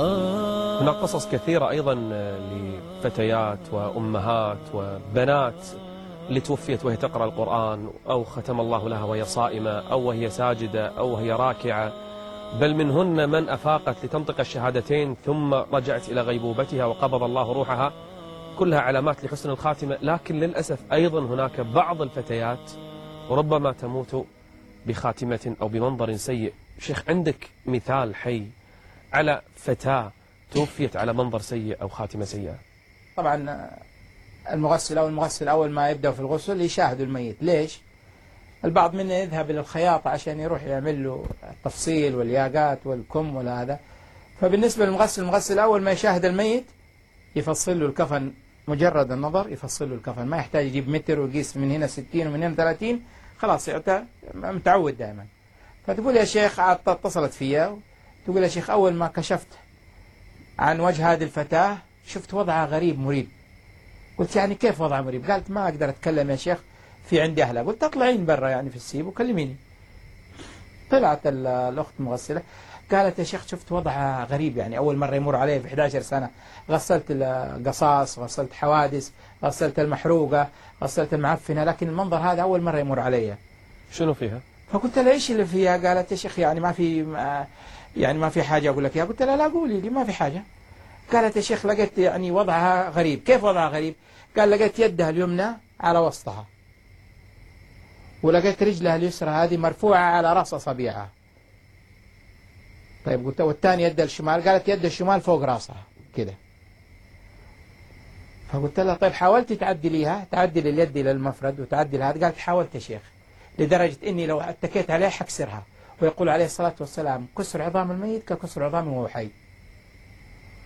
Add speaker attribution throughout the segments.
Speaker 1: هناك قصص كثيرة أيضا لفتيات وأمهات وبنات اللي توفيت وهي تقرأ القرآن أو ختم الله لها وهي صائمة أو وهي ساجدة أو وهي راكعة. بل منهن من أفاقت لتنطق الشهادتين ثم رجعت إلى غيبوبتها وقبض الله روحها. كلها علامات لحسن الخاتمة. لكن للأسف أيضا هناك بعض الفتيات ربما تموت بخاتمة أو بمنظر سيء. شيخ عندك مثال حي على فتاة توفيت على منظر سيء أو خاتمة سيئة.
Speaker 2: طبعا المغسل أو المغسل أول ما يبدأ في الغسل يشاهدوا الميت. ليش؟ البعض منا يذهب إلى الخياطة عشان يروح يعمل له التفصيل والياقات والكم وهذا فبالنسبة للمغسل المغسل أول ما يشاهد الميت يفصل له الكفن مجرد النظر يفصل له الكفن. ما يحتاج يجيب متر ويقيس من هنا 60 ومن هنا 30 خلاص يعطى متعود دائما. فتقول يا شيخ أتصلت فيا؟ تقول يا شيخ أول ما كشفت عن وجه هذه الفتاة شفت وضعها غريب مريب. قلت يعني كيف وضعها مريب؟ قالت ما أقدر أتكلم يا شيخ في عندي أهلها. قلت أطلعين برا يعني في السيب وكلميني. طلعت الأخت مغسلة. قالت يا شيخ شفت وضعها غريب يعني. أول مرة يمر علي في 11 سنة. غسلت القصاص غسلت حوادث غسلت المحروقة غسلت المعفنة لكن المنظر هذا أول مرة يمر علي.
Speaker 1: شنو فيها؟
Speaker 2: فقلت لها إيش اللي فيها؟ قالت يا شيخ يعني ما في يعني ما في حاجة أقول لك يا قلت لها لا قولي لي ما في حاجة. قالت يا شيخ لقيت يعني وضعها غريب. كيف وضعها غريب؟ قال لقيت يدها اليمنى على وسطها ولقيت رجلها اليسرى هذه مرفوعة على رأس أصابعها. طيب قلت والثاني يد الشمال. قالت يد الشمال فوق رأسها كده. فقلت لها طيب حاولتي تعدليها تعدل اليد إلى المفرد وتعدل هذا قالت حاولت يا شيخ لدرجة إني لو اتكيت عليه حكسرها. ويقول عليه الصلاة والسلام كسر عظام الميت ككسر عظام وهو حي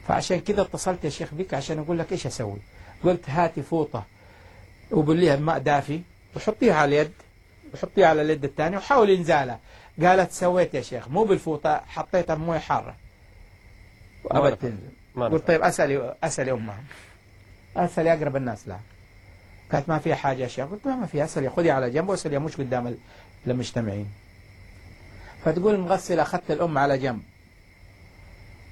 Speaker 2: فعشان كذا اتصلت يا شيخ بك عشان أقول لك إيش أسوي. قلت هاتي فوطة وبليها بماء دافي وحطيها على اليد وحطيها على اليد الثانية وحاولي انزالها قالت سويت يا شيخ مو بالفوطة حطيتها بمويه حارة. وأبد تنزل قلت طيب أسألي أسألي أمها. أسألي أقرب الناس لها. قالت ما فيها حاجة يا شيخ. قلت ما فيها أسألي خذي على جنب وأسألي مش قدام المجتمعين. فتقول المغسل أخذت الأم على جنب.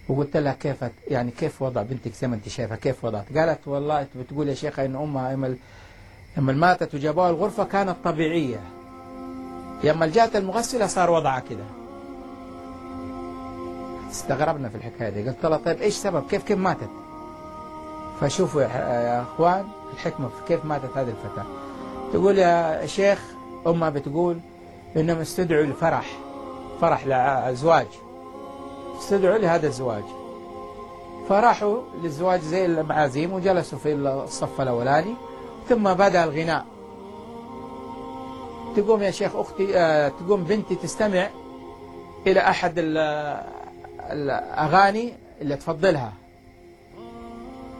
Speaker 2: وقلت لها كيف يعني كيف وضع بنتك زي ما أنت شايفة؟ كيف وضعت؟ قالت والله بتقول يا شيخ إن أمها لما ماتت وجابوها الغرفة كانت طبيعية. لما جاءت المغسلة صار وضعها كده. استغربنا في الحكاية دي. قلت لها طيب إيش سبب؟ كيف كيف ماتت؟ فشوفوا يا أخوان الحكمة في كيف ماتت هذه الفتاة. تقول يا شيخ أمها بتقول إنهم استدعوا لفرح فرح لزواج. استدعوا لهذا الزواج. فراحوا للزواج زي المعازيم وجلسوا في الصف الأولاني ثم بدأ الغناء. تقوم يا شيخ أختي آه تقوم بنتي تستمع إلى أحد الأغاني اللي تفضلها.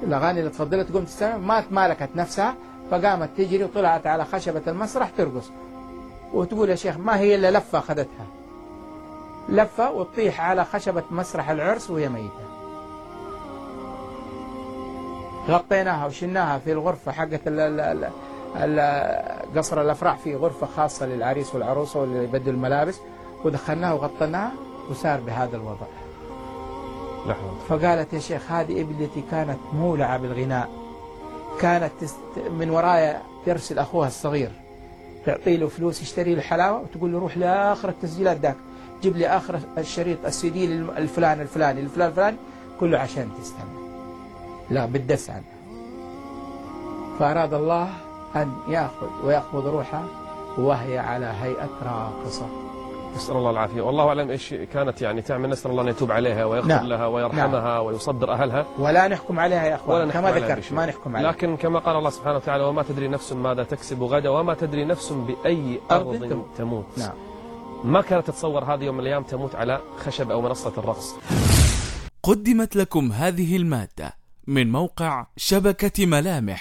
Speaker 2: الأغاني اللي تفضلها تقوم تستمع ما تمالكت نفسها فقامت تجري وطلعت على خشبة المسرح ترقص. وتقول يا شيخ ما هي إلا لفة أخذتها؟ لفة وتطيح على خشبة مسرح العرس وهي ميتة. غطيناها وشلناها في الغرفة حقت قصر الأفراح في غرفة خاصة للعريس والعروسة واللي يبدلوا الملابس. ودخلناها وغطيناها وصار بهذا الوضع.
Speaker 1: لحظة.
Speaker 2: فقالت يا شيخ هذه ابنتي كانت مولعة بالغناء. كانت من ورايا ترسل أخوها الصغير تعطي له فلوس يشتري له حلاوة وتقول له روح لآخر التسجيلات ذاك. جيب لي آخر الشريط السي دي الفلان الفلاني الفلان الفلاني كله عشان تستمع لا بالدس عنه. فأراد الله أن يأخذ ويأخذ روحها وهي على هيئة راقصة.
Speaker 1: نسأل الله العافية. والله أعلم إيش كانت يعني تعمل. نسأل الله أن يتوب عليها ويغفر
Speaker 2: نعم.
Speaker 1: لها ويرحمها
Speaker 2: نعم.
Speaker 1: ويصبر أهلها.
Speaker 2: ولا نحكم عليها يا أخوان.
Speaker 1: ولا نحكم
Speaker 2: كما ذكرت. ما نحكم عليها.
Speaker 1: لكن كما قال الله سبحانه وتعالى وما تدري نفس ماذا تكسب غدا وما تدري نفس بأي
Speaker 2: أرض
Speaker 1: أرض
Speaker 2: تموت.
Speaker 1: تموت.
Speaker 2: نعم.
Speaker 1: ما كانت تتصور هذه يوم من الأيام تموت على خشب أو منصة الرقص.
Speaker 3: قدمت لكم هذه المادة من موقع شبكة ملامح.